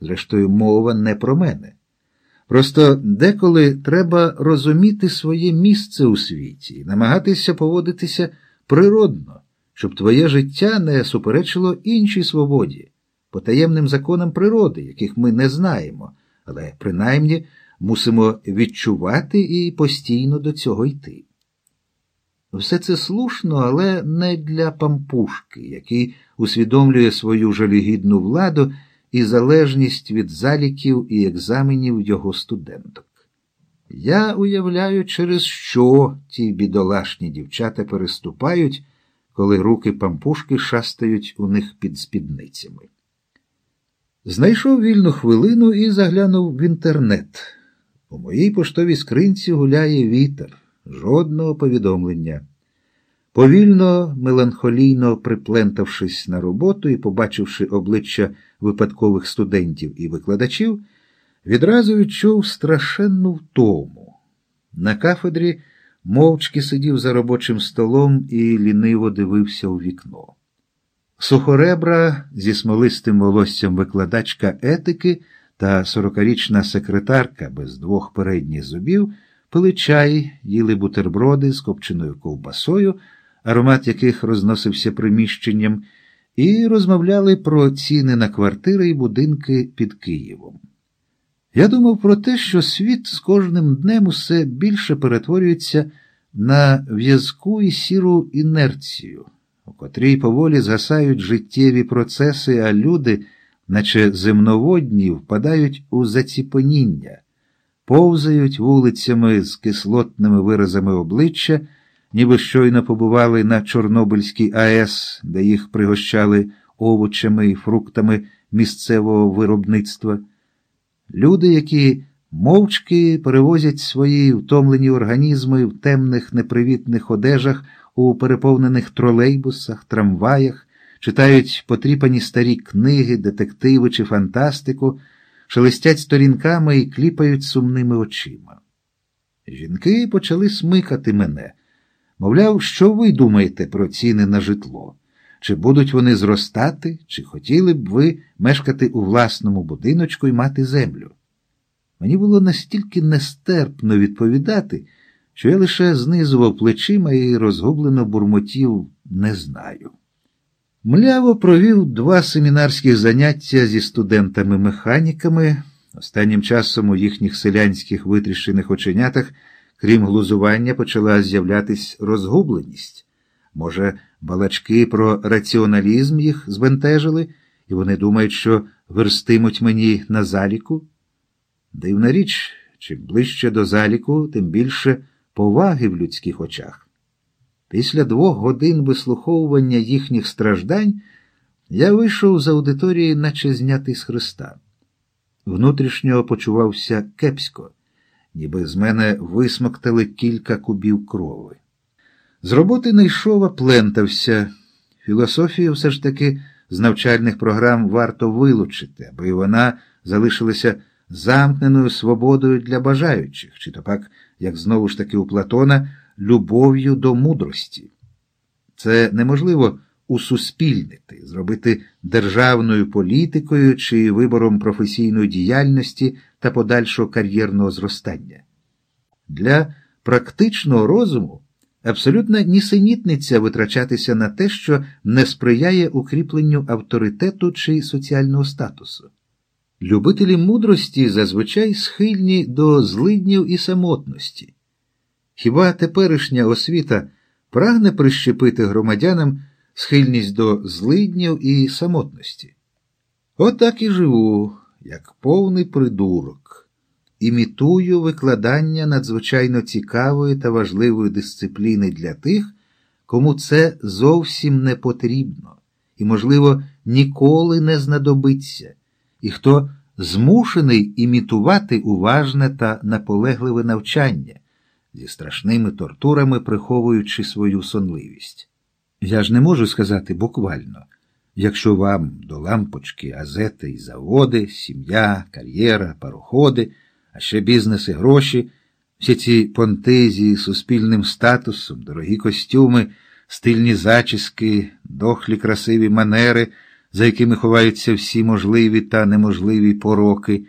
Зрештою, мова не про мене. Просто деколи треба розуміти своє місце у світі намагатися поводитися природно, щоб твоє життя не суперечило іншій свободі, потаємним законам природи, яких ми не знаємо, але принаймні мусимо відчувати і постійно до цього йти. Все це слушно, але не для пампушки, який усвідомлює свою жалюгідну владу і залежність від заліків і екзаменів його студенток. Я уявляю, через що ті бідолашні дівчата переступають, коли руки пампушки шастають у них під спідницями. Знайшов вільну хвилину і заглянув в інтернет. У моїй поштовій скринці гуляє вітер, жодного повідомлення. Повільно, меланхолійно приплентавшись на роботу і побачивши обличчя випадкових студентів і викладачів, відразу відчув страшенну втому. На кафедрі мовчки сидів за робочим столом і ліниво дивився у вікно. Сухоребра зі смолистим волоссям викладачка етики та сорокарічна секретарка без двох передніх зубів пили чай, їли бутерброди з копченою ковбасою, аромат яких розносився приміщенням, і розмовляли про ціни на квартири і будинки під Києвом. Я думав про те, що світ з кожним днем усе більше перетворюється на в'язку і сіру інерцію, у котрій поволі згасають життєві процеси, а люди, наче земноводні, впадають у заціпаніння, повзають вулицями з кислотними виразами обличчя, ніби щойно побували на Чорнобильській АЕС, де їх пригощали овочами і фруктами місцевого виробництва. Люди, які мовчки перевозять свої втомлені організми в темних непривітних одежах у переповнених тролейбусах, трамваях, читають потріпані старі книги, детективи чи фантастику, шелестять сторінками і кліпають сумними очима. Жінки почали смикати мене. Мовляв, що ви думаєте про ціни на житло? Чи будуть вони зростати, чи хотіли б ви мешкати у власному будиночку і мати землю? Мені було настільки нестерпно відповідати, що я лише знизував плечима і розгублено бурмотів не знаю. Мляво провів два семінарських заняття зі студентами-механіками. Останнім часом у їхніх селянських витріщених оченятах, крім глузування, почала з'являтись розгубленість. Може, балачки про раціоналізм їх збентежили, і вони думають, що верстимуть мені на заліку? Дивна річ, чим ближче до заліку, тим більше поваги в людських очах. Після двох годин вислуховування їхніх страждань я вийшов з аудиторії, наче знятий з Христа. Внутрішньо почувався кепсько, ніби з мене висмоктали кілька кубів крови. З роботи не йшов, а плентався. Філософію все ж таки з навчальних програм варто вилучити, аби вона залишилася замкненою свободою для бажаючих, чи то пак, як знову ж таки у Платона, любов'ю до мудрості. Це неможливо усуспільнити, зробити державною політикою чи вибором професійної діяльності та подальшого кар'єрного зростання. Для практичного розуму абсолютна нісенітниця витрачатися на те, що не сприяє укріпленню авторитету чи соціального статусу. Любителі мудрості зазвичай схильні до злиднів і самотності. Хіба теперішня освіта прагне прищепити громадянам схильність до злиднів і самотності? Отак і живу, як повний придурок, імітую викладання надзвичайно цікавої та важливої дисципліни для тих, кому це зовсім не потрібно і, можливо, ніколи не знадобиться і хто змушений імітувати уважне та наполегливе навчання, зі страшними тортурами приховуючи свою сонливість. Я ж не можу сказати буквально, якщо вам до лампочки, азети і заводи, сім'я, кар'єра, пароходи, а ще бізнес і гроші, всі ці понтезії з суспільним статусом, дорогі костюми, стильні зачіски, дохлі красиві манери за якими ховаються всі можливі та неможливі пороки.